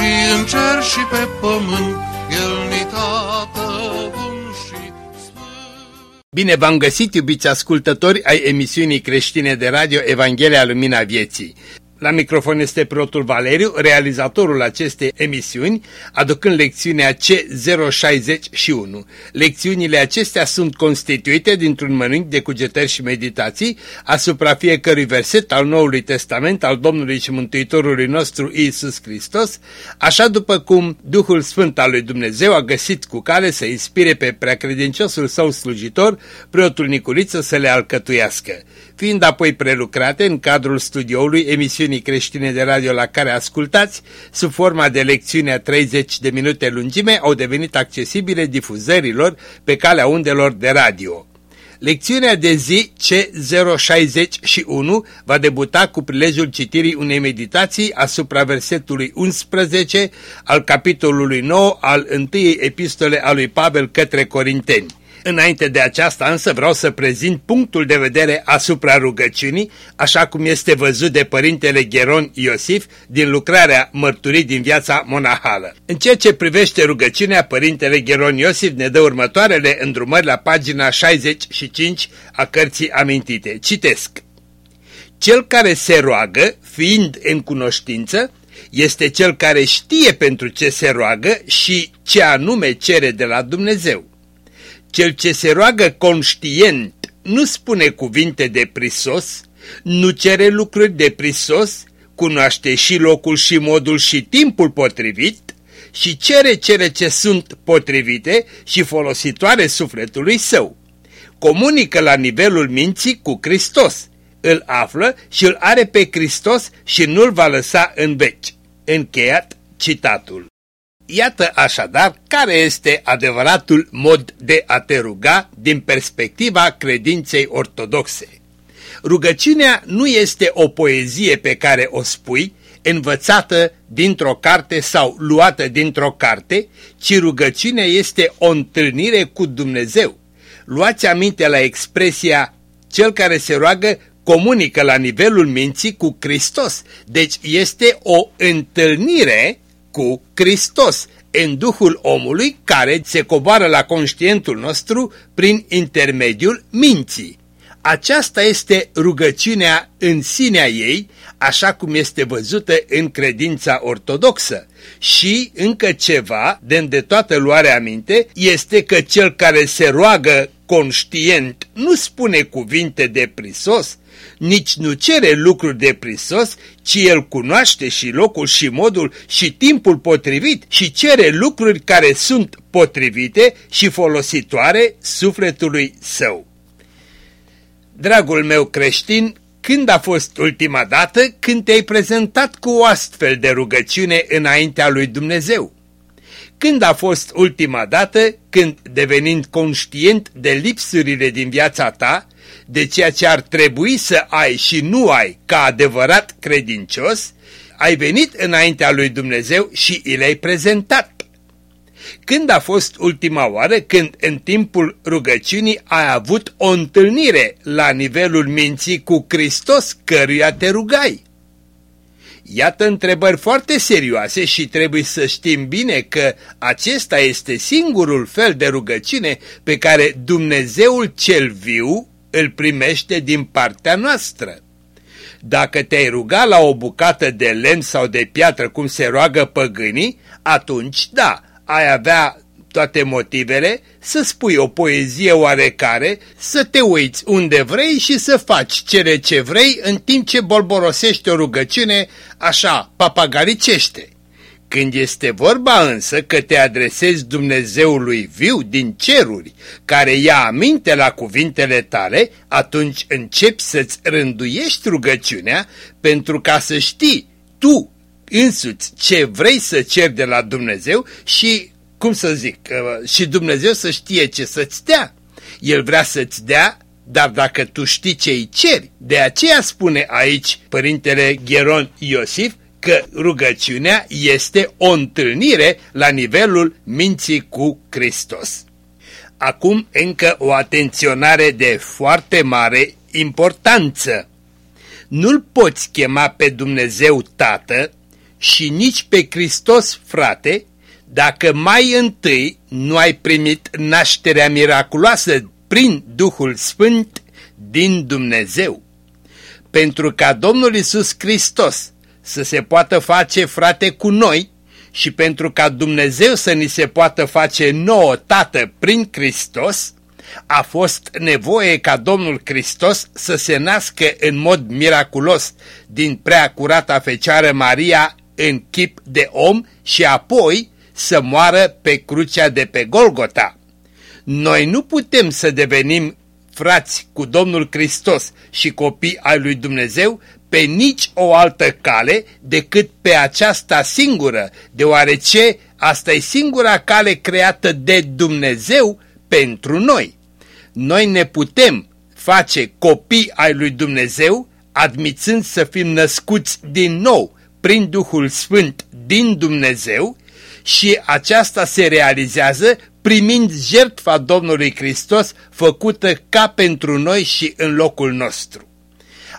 și în cer și pe pământ, El ni tată bun și sfânt. Bine v-am găsit, iubiți ascultători ai emisiunii creștine de radio Evanghelia Lumina Vieții. La microfon este preotul Valeriu, realizatorul acestei emisiuni, aducând lecțiunea C061. Lecțiunile acestea sunt constituite dintr-un mănânc de cugetări și meditații asupra fiecărui verset al Noului Testament al Domnului și Mântuitorului nostru Iisus Hristos, așa după cum Duhul Sfânt al lui Dumnezeu a găsit cu care să inspire pe preacredinciosul său slujitor, preotul Nicuriță, să le alcătuiască fiind apoi prelucrate în cadrul studioului emisiunii creștine de radio la care ascultați, sub forma de lecțiune a 30 de minute lungime, au devenit accesibile difuzărilor pe calea undelor de radio. Lecțiunea de zi C061 va debuta cu prilejul citirii unei meditații asupra versetului 11 al capitolului 9 al întâiei epistole a lui Pavel către Corinteni. Înainte de aceasta însă vreau să prezint punctul de vedere asupra rugăciunii, așa cum este văzut de părintele Gheron Iosif din lucrarea Mărturii din viața monahală. În ceea ce privește rugăciunea, părintele Gheron Iosif ne dă următoarele îndrumări la pagina 65 a cărții amintite. Citesc. Cel care se roagă, fiind în cunoștință, este cel care știe pentru ce se roagă și ce anume cere de la Dumnezeu. Cel ce se roagă conștient nu spune cuvinte de prisos, nu cere lucruri de prisos, cunoaște și locul și modul și timpul potrivit și cere cele ce sunt potrivite și folositoare sufletului său. Comunică la nivelul minții cu Hristos, îl află și îl are pe Hristos și nu-l va lăsa în veci. Încheiat citatul. Iată așadar care este adevăratul mod de a te ruga din perspectiva credinței ortodoxe. Rugăciunea nu este o poezie pe care o spui, învățată dintr-o carte sau luată dintr-o carte, ci rugăciunea este o întâlnire cu Dumnezeu. Luați aminte la expresia cel care se roagă comunică la nivelul minții cu Hristos. Deci este o întâlnire cu Hristos, în Duhul omului care se coboară la conștientul nostru prin intermediul minții. Aceasta este rugăciunea în sinea ei, așa cum este văzută în credința ortodoxă. Și încă ceva, de de toată luarea aminte, este că cel care se roagă conștient nu spune cuvinte de prisos, nici nu cere lucruri de prisos, ci el cunoaște și locul și modul și timpul potrivit și cere lucruri care sunt potrivite și folositoare sufletului său. Dragul meu creștin, când a fost ultima dată când te-ai prezentat cu o astfel de rugăciune înaintea lui Dumnezeu? Când a fost ultima dată când, devenind conștient de lipsurile din viața ta, de ceea ce ar trebui să ai și nu ai ca adevărat credincios, ai venit înaintea lui Dumnezeu și îl ai prezentat. Când a fost ultima oară când în timpul rugăciunii ai avut o întâlnire la nivelul minții cu Hristos căruia te rugai? Iată întrebări foarte serioase și trebuie să știm bine că acesta este singurul fel de rugăciune pe care Dumnezeul cel viu îl primește din partea noastră. Dacă te-ai ruga la o bucată de lemn sau de piatră cum se roagă păgânii, atunci da, ai avea toate motivele, să spui o poezie oarecare, să te uiți unde vrei și să faci cele ce vrei în timp ce bolborosești o rugăciune așa papagaricește. Când este vorba însă că te adresezi Dumnezeului viu din ceruri, care ia aminte la cuvintele tale, atunci începi să-ți rânduiești rugăciunea pentru ca să știi tu însuți ce vrei să ceri de la Dumnezeu și, cum să zic, uh, și Dumnezeu să știe ce să-ți dea. El vrea să-ți dea, dar dacă tu știi ce îi ceri, de aceea spune aici Părintele Gheron Iosif că rugăciunea este o întâlnire la nivelul minții cu Hristos. Acum încă o atenționare de foarte mare importanță. Nu-L poți chema pe Dumnezeu Tată și nici pe Hristos Frate dacă mai întâi nu ai primit nașterea miraculoasă prin Duhul Sfânt din Dumnezeu. Pentru ca Domnul Isus Hristos să se poată face frate cu noi și pentru ca Dumnezeu să ni se poată face nouă Tată prin Hristos, a fost nevoie ca Domnul Hristos să se nască în mod miraculos din prea curata Fecioară Maria în chip de om și apoi să moară pe crucea de pe Golgota. Noi nu putem să devenim frați cu Domnul Hristos și copii ai lui Dumnezeu pe nici o altă cale decât pe aceasta singură, deoarece asta e singura cale creată de Dumnezeu pentru noi. Noi ne putem face copii ai lui Dumnezeu admițând să fim născuți din nou prin Duhul Sfânt din Dumnezeu și aceasta se realizează primind jertfa Domnului Hristos făcută ca pentru noi și în locul nostru.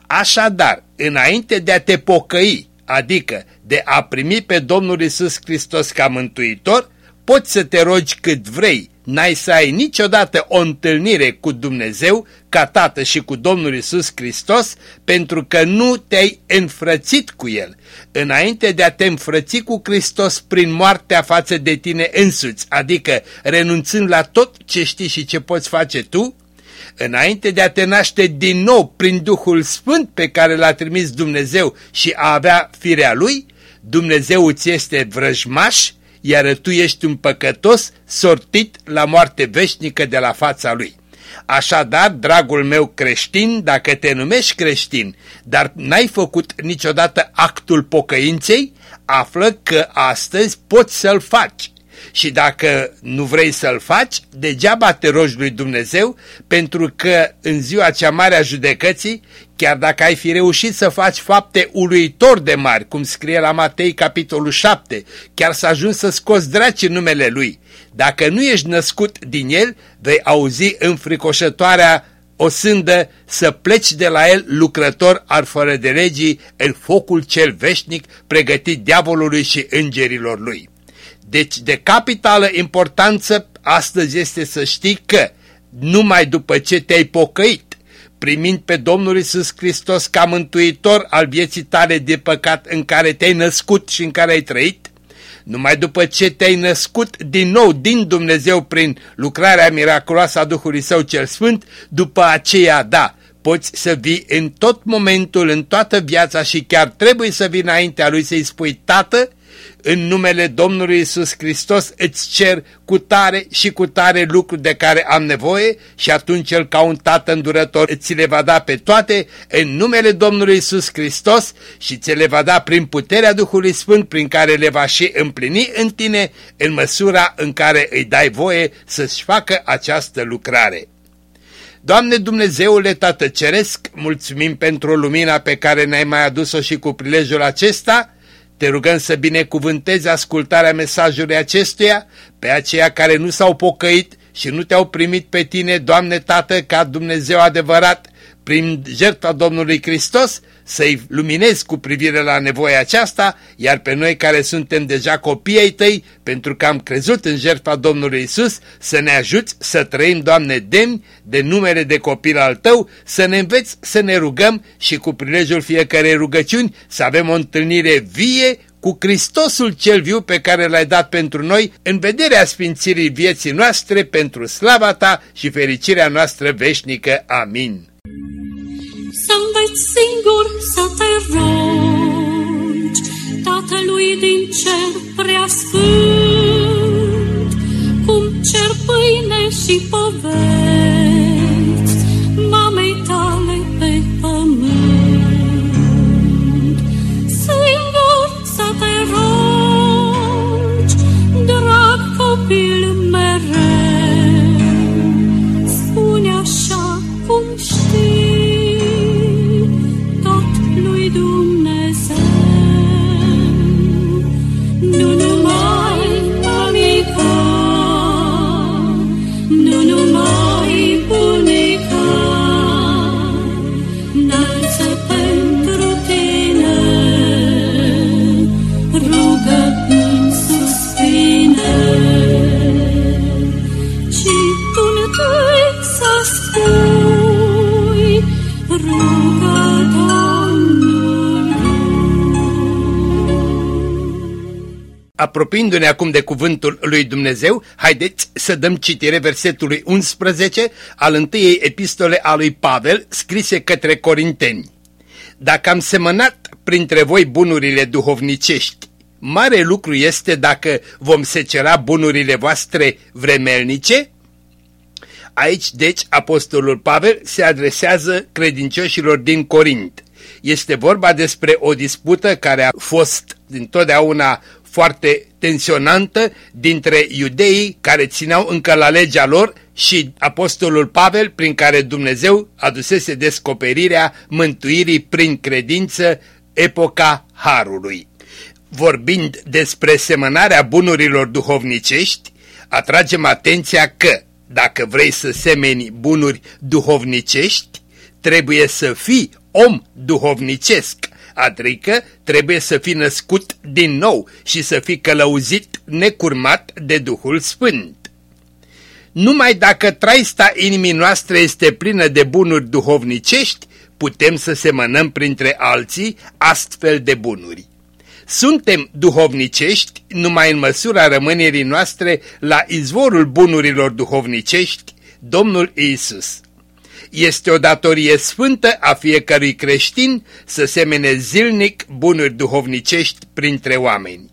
Așadar, înainte de a te pocăi, adică de a primi pe Domnul Isus Hristos ca mântuitor, poți să te rogi cât vrei, n-ai să ai niciodată o întâlnire cu Dumnezeu ca Tată și cu Domnul Isus Hristos pentru că nu te-ai înfrățit cu El. Înainte de a te înfrăți cu Hristos prin moartea față de tine însuți, adică renunțând la tot ce știi și ce poți face tu, înainte de a te naște din nou prin Duhul Sfânt pe care l-a trimis Dumnezeu și a avea firea Lui, Dumnezeu îți este vrăjmaș, iar tu ești un păcătos sortit la moarte veșnică de la fața Lui. Așadar, dragul meu creștin, dacă te numești creștin, dar n-ai făcut niciodată actul pocăinței, află că astăzi poți să-l faci și dacă nu vrei să-l faci, degeaba te rogi lui Dumnezeu, pentru că în ziua cea mare a judecății, chiar dacă ai fi reușit să faci fapte uluitor de mari, cum scrie la Matei capitolul 7, chiar să ajungi să scoți draci în numele lui, dacă nu ești născut din el, vei auzi înfricoșătoarea o sândă să pleci de la el lucrător al fără de legii în focul cel veșnic pregătit diavolului și îngerilor lui. Deci de capitală importanță astăzi este să știi că numai după ce te-ai pocăit, primind pe Domnul Isus Hristos ca mântuitor al vieții tale de păcat în care te-ai născut și în care ai trăit, numai după ce te-ai născut din nou din Dumnezeu prin lucrarea miraculoasă a Duhului Său cel Sfânt, după aceea, da, poți să vii în tot momentul, în toată viața și chiar trebuie să vii înaintea Lui să-i spui, Tată, în numele Domnului Isus Hristos îți cer cu tare și cu tare lucruri de care am nevoie și atunci El ca un tată îndurător îți le va da pe toate în numele Domnului Isus Hristos și ți le va da prin puterea Duhului Sfânt prin care le va și împlini în tine în măsura în care îi dai voie să-și facă această lucrare. Doamne Dumnezeule Tată Ceresc, mulțumim pentru lumina pe care ne-ai mai adus-o și cu prilejul acesta, te rugăm să binecuvântezi ascultarea mesajului acestuia pe aceia care nu s-au pocăit și nu te-au primit pe tine, Doamne Tată, ca Dumnezeu adevărat, prin jertfa Domnului Hristos, să-i luminezi cu privire la nevoia aceasta, iar pe noi care suntem deja copii ai tăi, pentru că am crezut în jertfa Domnului Isus, să ne ajuți să trăim, Doamne, demni de numere de copil al tău, să ne înveți să ne rugăm și cu prilejul fiecarei rugăciuni să avem o întâlnire vie cu Hristosul cel viu pe care l-ai dat pentru noi în vederea sfințirii vieții noastre pentru slava ta și fericirea noastră veșnică. Amin. Să înveți singur să te rogi Tatălui din cer prea sfânt, cum cer pâine și poveți mamei tale Apropiindu-ne acum de cuvântul lui Dumnezeu, haideți să dăm citire versetului 11 al întâiei epistole a lui Pavel, scrise către Corinteni. Dacă am semănat printre voi bunurile duhovnicești, mare lucru este dacă vom secera bunurile voastre vremelnice? Aici, deci, apostolul Pavel se adresează credincioșilor din Corint. Este vorba despre o dispută care a fost dintotdeauna foarte tensionantă dintre iudeii care țineau încă la legea lor și apostolul Pavel prin care Dumnezeu adusese descoperirea mântuirii prin credință epoca Harului. Vorbind despre semănarea bunurilor duhovnicești, atragem atenția că dacă vrei să semeni bunuri duhovnicești, trebuie să fii om duhovnicesc, adică trebuie să fii născut din nou și să fii călăuzit necurmat de Duhul Sfânt. Numai dacă traista inimii noastre este plină de bunuri duhovnicești, putem să semănăm printre alții astfel de bunuri. Suntem duhovnicești numai în măsura rămânerii noastre la izvorul bunurilor duhovnicești, Domnul Isus. Este o datorie sfântă a fiecărui creștin să semene zilnic bunuri duhovnicești printre oameni.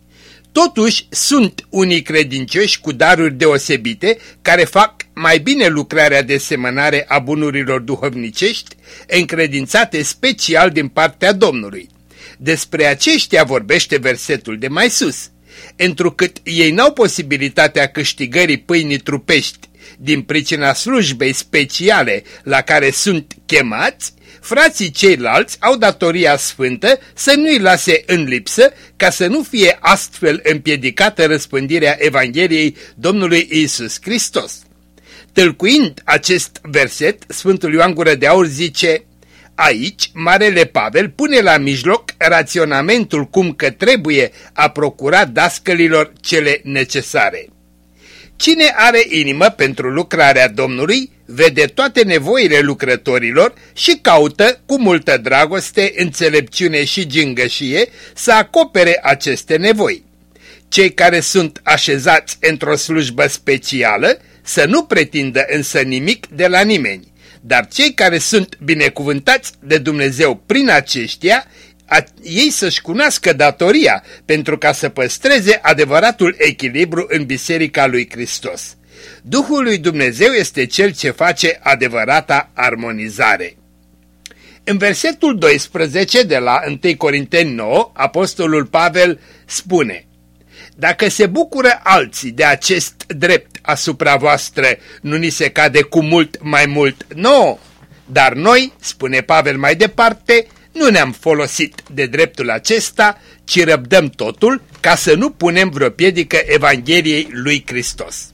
Totuși, sunt unii credincioși cu daruri deosebite care fac mai bine lucrarea de semănare a bunurilor duhovnicești, încredințate special din partea Domnului. Despre aceștia vorbește versetul de mai sus. Întrucât ei n-au posibilitatea câștigării pâinii trupești din pricina slujbei speciale la care sunt chemați, frații ceilalți au datoria sfântă să nu-i lase în lipsă ca să nu fie astfel împiedicată răspândirea Evangheliei Domnului Isus Hristos. Tâlcuind acest verset, Sfântul Ioan Gură de Aur zice, Aici, Marele Pavel pune la mijloc raționamentul cum că trebuie a procura dascălilor cele necesare. Cine are inimă pentru lucrarea Domnului, vede toate nevoile lucrătorilor și caută cu multă dragoste, înțelepciune și gingășie să acopere aceste nevoi. Cei care sunt așezați într-o slujbă specială să nu pretindă însă nimic de la nimeni, dar cei care sunt binecuvântați de Dumnezeu prin aceștia, a, ei să-și cunoască datoria pentru ca să păstreze adevăratul echilibru în Biserica lui Hristos. Duhul lui Dumnezeu este cel ce face adevărata armonizare. În versetul 12 de la 1 Corinteni 9, apostolul Pavel spune Dacă se bucură alții de acest drept asupra voastră, nu ni se cade cu mult mai mult nouă? Dar noi, spune Pavel mai departe, nu ne-am folosit de dreptul acesta, ci răbdăm totul ca să nu punem vreo piedică Evangheliei lui Hristos.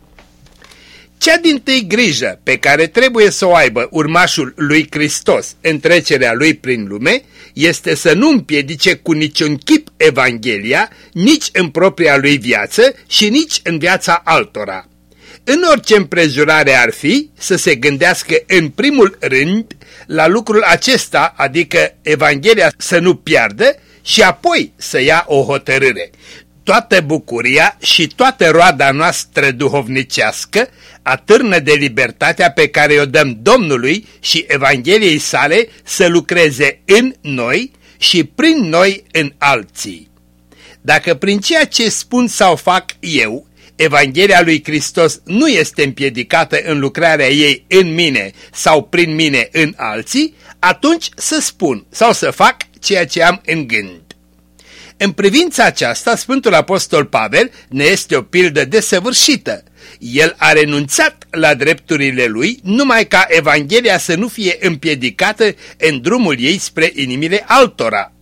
Cea din tâi grijă pe care trebuie să o aibă urmașul lui Hristos în trecerea lui prin lume este să nu împiedice cu niciun chip Evanghelia, nici în propria lui viață și nici în viața altora. În orice împrejurare ar fi, să se gândească în primul rând la lucrul acesta, adică Evanghelia să nu piardă și apoi să ia o hotărâre. Toată bucuria și toată roada noastră duhovnicească atârnă de libertatea pe care o dăm Domnului și Evangheliei sale să lucreze în noi și prin noi în alții. Dacă prin ceea ce spun sau fac eu, Evanghelia lui Hristos nu este împiedicată în lucrarea ei în mine sau prin mine în alții, atunci să spun sau să fac ceea ce am în gând. În privința aceasta, Sfântul Apostol Pavel ne este o pildă desăvârșită. El a renunțat la drepturile lui numai ca Evanghelia să nu fie împiedicată în drumul ei spre inimile altora.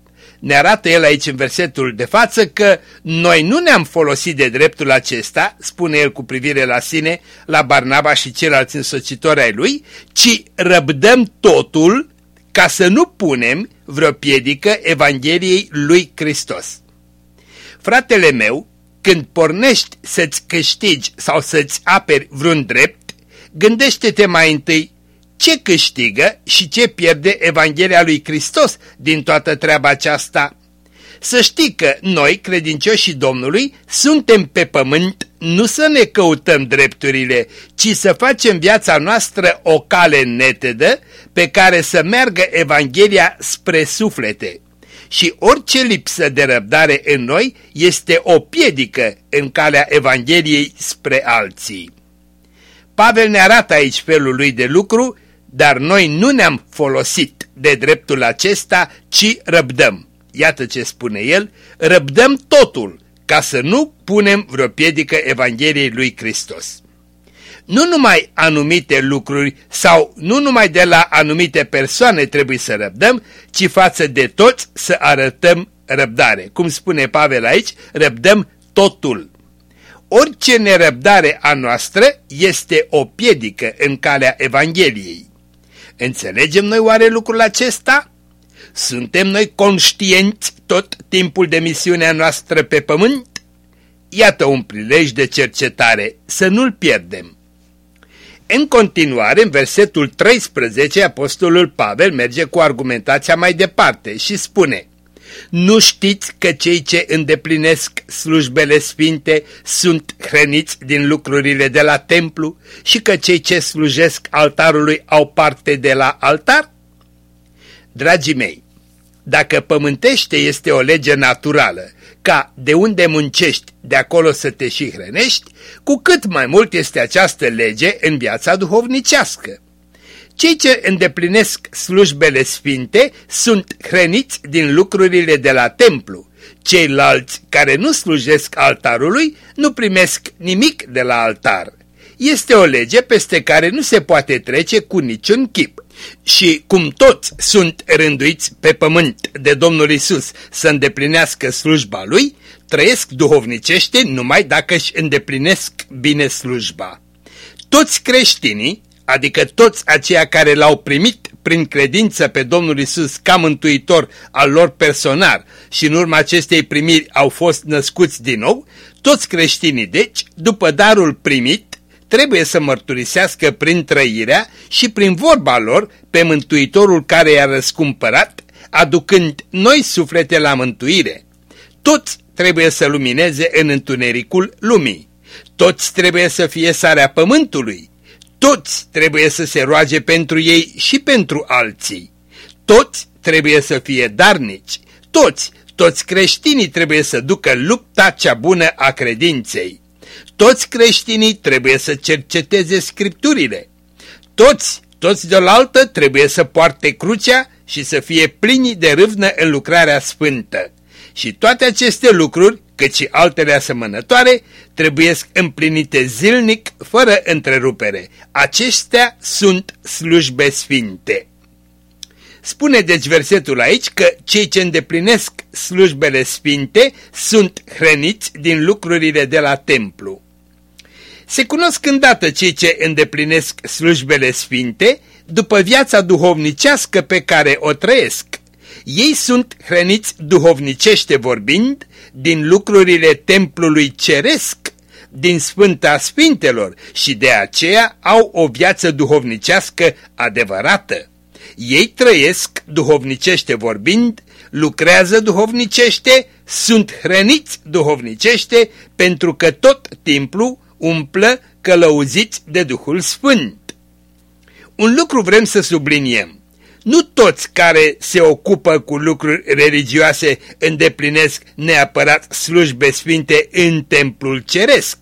Ne arată el aici în versetul de față că noi nu ne-am folosit de dreptul acesta, spune el cu privire la sine, la Barnaba și ceilalți însocitori ai lui, ci răbdăm totul ca să nu punem vreo piedică Evangheliei lui Hristos. Fratele meu, când pornești să-ți câștigi sau să-ți aperi vreun drept, gândește-te mai întâi ce câștigă și ce pierde Evanghelia lui Hristos din toată treaba aceasta? Să știi că noi, credincioșii Domnului, suntem pe pământ nu să ne căutăm drepturile, ci să facem viața noastră o cale netedă pe care să meargă Evanghelia spre suflete. Și orice lipsă de răbdare în noi este o piedică în calea Evangheliei spre alții. Pavel ne arată aici felul lui de lucru, dar noi nu ne-am folosit de dreptul acesta, ci răbdăm. Iată ce spune el, răbdăm totul, ca să nu punem vreo piedică Evangheliei lui Hristos. Nu numai anumite lucruri sau nu numai de la anumite persoane trebuie să răbdăm, ci față de toți să arătăm răbdare. Cum spune Pavel aici, răbdăm totul. Orice nerăbdare a noastră este o piedică în calea Evangheliei. Înțelegem noi oare lucrul acesta? Suntem noi conștienți tot timpul de misiunea noastră pe pământ? Iată un prilej de cercetare, să nu-l pierdem. În continuare, în versetul 13, apostolul Pavel merge cu argumentația mai departe și spune Nu știți că cei ce îndeplinesc slujbele sfinte sunt hrăniți din lucrurile de la templu și că cei ce slujesc altarului au parte de la altar? Dragii mei, dacă pământește este o lege naturală, ca de unde muncești, de acolo să te și hrănești, cu cât mai mult este această lege în viața duhovnicească. Cei ce îndeplinesc slujbele sfinte sunt hrăniți din lucrurile de la templu. Ceilalți care nu slujesc altarului nu primesc nimic de la altar. Este o lege peste care nu se poate trece cu niciun chip. Și cum toți sunt rânduiți pe pământ de Domnul Isus să îndeplinească slujba Lui, trăiesc duhovnicește numai dacă își îndeplinesc bine slujba. Toți creștinii, adică toți aceia care l-au primit prin credință pe Domnul Isus ca mântuitor al lor personal și în urma acestei primiri au fost născuți din nou, toți creștinii deci, după darul primit, trebuie să mărturisească prin trăirea și prin vorba lor pe Mântuitorul care i-a răscumpărat, aducând noi suflete la mântuire. Toți trebuie să lumineze în întunericul lumii. Toți trebuie să fie sarea pământului. Toți trebuie să se roage pentru ei și pentru alții. Toți trebuie să fie darnici. Toți, toți creștinii trebuie să ducă lupta cea bună a credinței. Toți creștinii trebuie să cerceteze scripturile. Toți, toți deolaltă trebuie să poarte crucea și să fie plini de râvnă în lucrarea sfântă. Și toate aceste lucruri, cât și altele asemănătoare, trebuie împlinite zilnic, fără întrerupere. Acestea sunt slujbe sfinte. Spune deci versetul aici că cei ce îndeplinesc slujbele sfinte sunt hrăniți din lucrurile de la templu. Se cunosc îndată cei ce îndeplinesc slujbele sfinte după viața duhovnicească pe care o trăiesc. Ei sunt hrăniți duhovnicește vorbind din lucrurile templului ceresc, din Sfânta Sfintelor și de aceea au o viață duhovnicească adevărată. Ei trăiesc duhovnicește vorbind, lucrează duhovnicește, sunt hrăniți duhovnicește pentru că tot timpul umplă călăuziți de Duhul Sfânt. Un lucru vrem să subliniem. Nu toți care se ocupă cu lucruri religioase îndeplinesc neapărat slujbe sfinte în templul ceresc.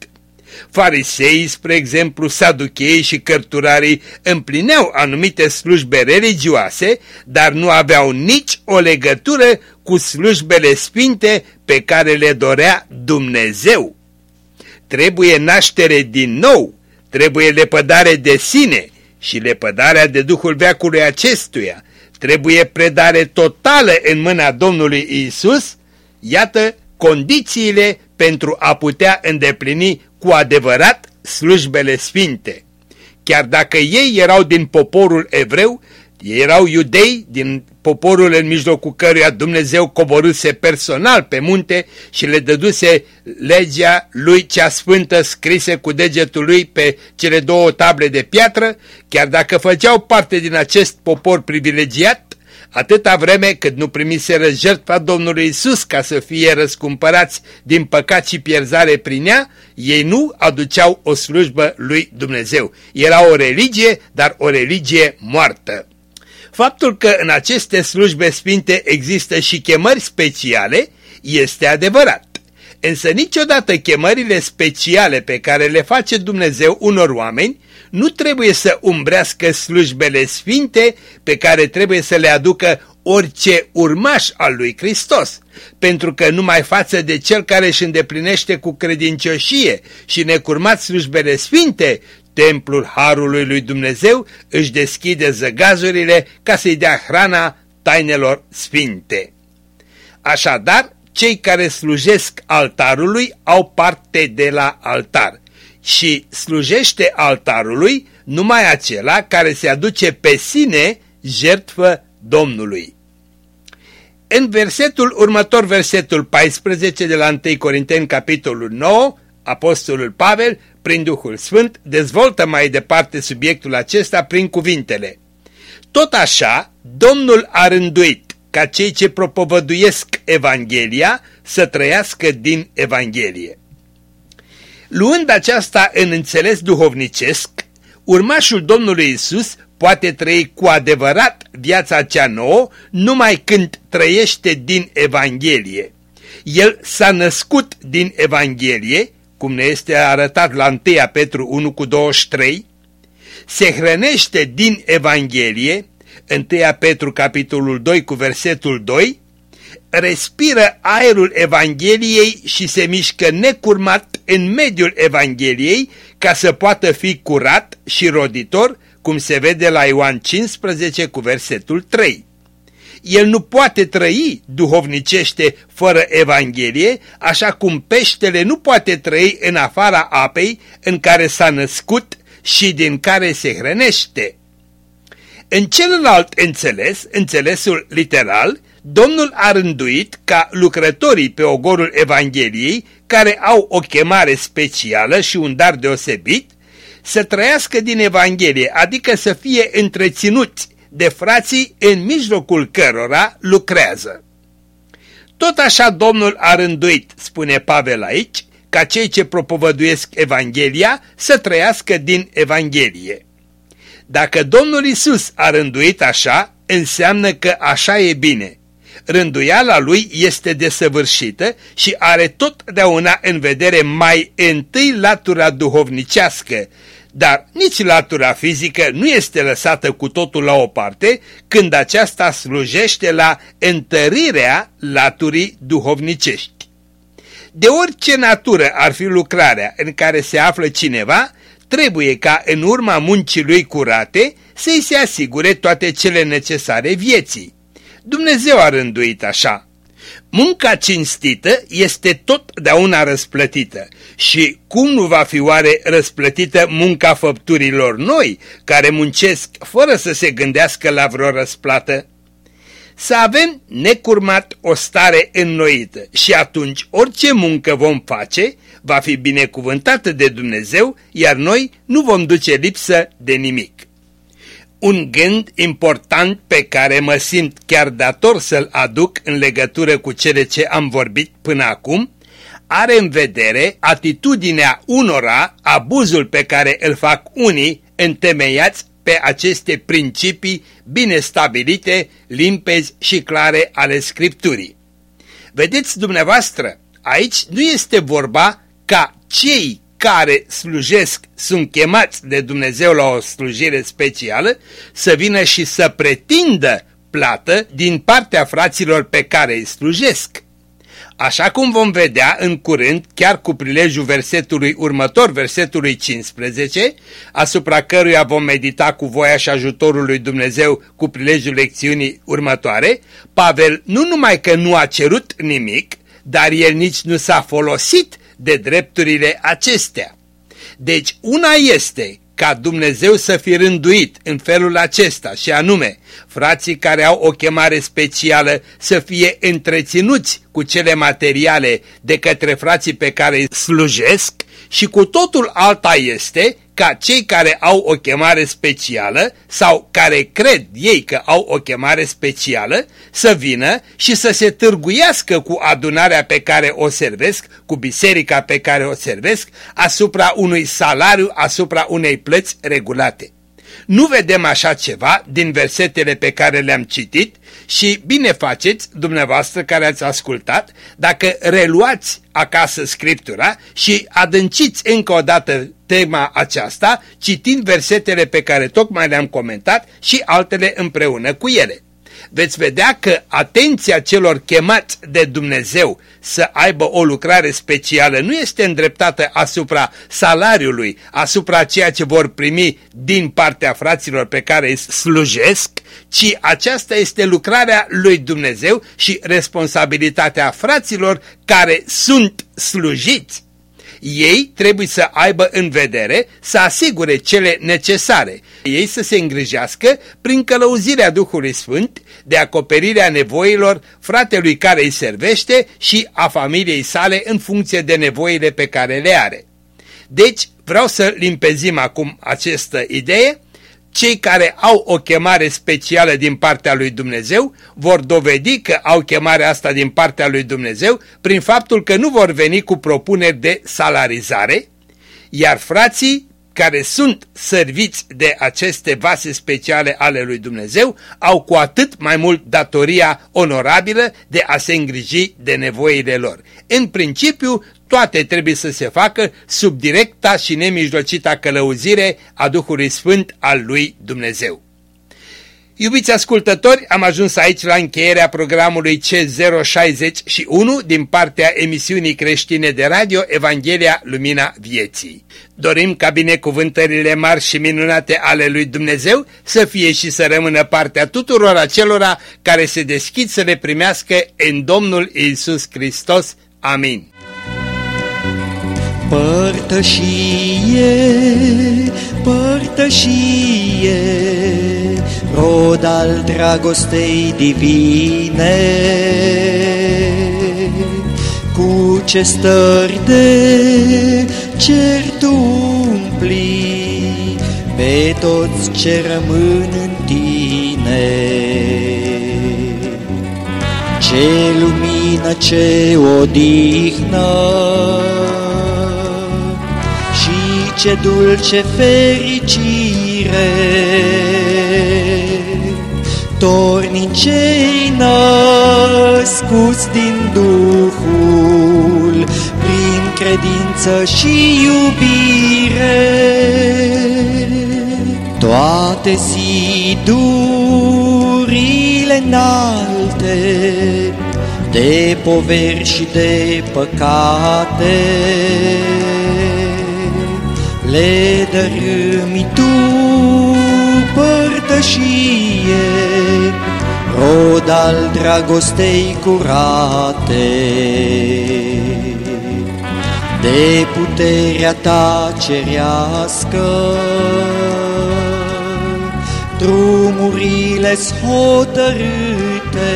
Farisei, spre exemplu, saducheii și cărturarii împlineau anumite slujbe religioase, dar nu aveau nici o legătură cu slujbele sfinte pe care le dorea Dumnezeu. Trebuie naștere din nou, trebuie lepădare de sine și lepădarea de Duhul veacului acestuia, trebuie predare totală în mâna Domnului Isus, iată condițiile pentru a putea îndeplini cu adevărat slujbele sfinte. Chiar dacă ei erau din poporul evreu, ei erau iudei din poporul în mijlocul căruia Dumnezeu coborâse personal pe munte și le dăduse legea lui cea sfântă scrise cu degetul lui pe cele două table de piatră, chiar dacă făceau parte din acest popor privilegiat, atâta vreme cât nu primiseră jertfa Domnului Isus ca să fie răscumpărați din păcat și pierzare prin ea, ei nu aduceau o slujbă lui Dumnezeu. Era o religie, dar o religie moartă. Faptul că în aceste slujbe sfinte există și chemări speciale este adevărat. Însă niciodată chemările speciale pe care le face Dumnezeu unor oameni nu trebuie să umbrească slujbele sfinte pe care trebuie să le aducă orice urmaș al lui Hristos, pentru că numai față de cel care își îndeplinește cu credincioșie și necurmat slujbele sfinte, templul Harului lui Dumnezeu își deschide zăgazurile ca să-i dea hrana tainelor sfinte. Așadar, cei care slujesc altarului au parte de la altar și slujește altarului numai acela care se aduce pe sine jertfă Domnului. În versetul următor, versetul 14 de la 1 Corinteni, capitolul 9, Apostolul Pavel, prin Duhul Sfânt, dezvoltă mai departe subiectul acesta prin cuvintele. Tot așa, Domnul a rânduit ca cei ce propovăduiesc Evanghelia să trăiască din Evanghelie. Luând aceasta în înțeles duhovnicesc, urmașul Domnului Isus poate trăi cu adevărat viața cea nouă numai când trăiește din Evanghelie. El s-a născut din Evanghelie, cum ne este arătat la 1 Petru 1 cu 23, se hrănește din Evanghelie, 1 Petru capitolul 2 cu versetul 2, respiră aerul Evangheliei și se mișcă necurmat în mediul Evangheliei ca să poată fi curat și roditor, cum se vede la Ioan 15 cu versetul 3. El nu poate trăi duhovnicește fără Evanghelie, așa cum peștele nu poate trăi în afara apei în care s-a născut și din care se hrănește. În celălalt înțeles, înțelesul literal, Domnul a rânduit ca lucrătorii pe ogorul Evangheliei, care au o chemare specială și un dar deosebit, să trăiască din Evanghelie, adică să fie întreținuți de frații în mijlocul cărora lucrează. Tot așa Domnul a rânduit, spune Pavel aici, ca cei ce propovăduiesc Evanghelia să trăiască din Evanghelie. Dacă Domnul Isus a rânduit așa, înseamnă că așa e bine. Rânduiala lui este desăvârșită și are totdeauna în vedere mai întâi latura duhovnicească, dar nici latura fizică nu este lăsată cu totul la o parte când aceasta slujește la întărirea laturii duhovnicești. De orice natură ar fi lucrarea în care se află cineva, trebuie ca în urma muncii lui curate să-i se asigure toate cele necesare vieții. Dumnezeu a rânduit așa. Munca cinstită este totdeauna răsplătită și cum nu va fi oare răsplătită munca făpturilor noi, care muncesc fără să se gândească la vreo răsplată? Să avem necurmat o stare înnoită și atunci orice muncă vom face va fi binecuvântată de Dumnezeu, iar noi nu vom duce lipsă de nimic. Un gând important pe care mă simt chiar dator să-l aduc în legătură cu cele ce am vorbit până acum, are în vedere atitudinea unora, abuzul pe care îl fac unii întemeiați pe aceste principii bine stabilite, limpezi și clare ale Scripturii. Vedeți dumneavoastră, aici nu este vorba ca cei care slujesc, sunt chemați de Dumnezeu la o slujire specială, să vină și să pretindă plată din partea fraților pe care îi slujesc. Așa cum vom vedea în curând, chiar cu prilejul versetului următor, versetului 15, asupra căruia vom medita cu voia și ajutorul lui Dumnezeu cu prilejul lecțiunii următoare, Pavel nu numai că nu a cerut nimic, dar el nici nu s-a folosit de drepturile acestea. Deci una este ca Dumnezeu să fi rânduit în felul acesta și anume frații care au o chemare specială să fie întreținuți cu cele materiale de către frații pe care îi slujesc și cu totul alta este ca cei care au o chemare specială sau care cred ei că au o chemare specială să vină și să se târguiască cu adunarea pe care o servesc, cu biserica pe care o servesc, asupra unui salariu, asupra unei plăți regulate. Nu vedem așa ceva din versetele pe care le-am citit și bine faceți dumneavoastră care ați ascultat dacă reluați acasă Scriptura și adânciți încă o dată tema aceasta citind versetele pe care tocmai le-am comentat și altele împreună cu ele veți vedea că atenția celor chemați de Dumnezeu să aibă o lucrare specială nu este îndreptată asupra salariului, asupra ceea ce vor primi din partea fraților pe care îi slujesc, ci aceasta este lucrarea lui Dumnezeu și responsabilitatea fraților care sunt slujiți ei trebuie să aibă în vedere să asigure cele necesare. Ei să se îngrijească prin călăuzirea Duhului Sfânt de acoperirea nevoilor fratelui care îi servește și a familiei sale în funcție de nevoile pe care le are. Deci vreau să limpezim acum această idee cei care au o chemare specială din partea lui Dumnezeu vor dovedi că au chemarea asta din partea lui Dumnezeu prin faptul că nu vor veni cu propuneri de salarizare, iar frații care sunt serviți de aceste vase speciale ale lui Dumnezeu au cu atât mai mult datoria onorabilă de a se îngriji de nevoile lor. În principiu, toate trebuie să se facă sub directa și nemijlocita călăuzire a Duhului Sfânt al lui Dumnezeu. Iubiți ascultători, am ajuns aici la încheierea programului C061 din partea emisiunii creștine de radio Evanghelia Lumina Vieții. Dorim ca binecuvântările mari și minunate ale lui Dumnezeu să fie și să rămână partea tuturor acelora care se deschid să le primească în Domnul Isus Hristos. Amin. Părtășie, părtășie, rod al dragostei divine, cu ce stări de cer tu umpli pe toți ce rămân în tine. Ce lumină, ce odihnă, ce dulce fericire! Tornicei născuți din Duhul, prin credință și iubire, toate zidurile înalte, de poveri și de păcate, le dărâmi tu părtășie, rod al dragostei curate. De puterea ta cerească, drumurile-s hotărâte,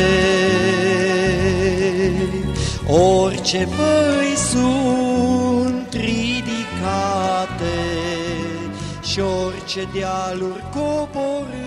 orice văi sunt ridicate și orice dealuri coborâte.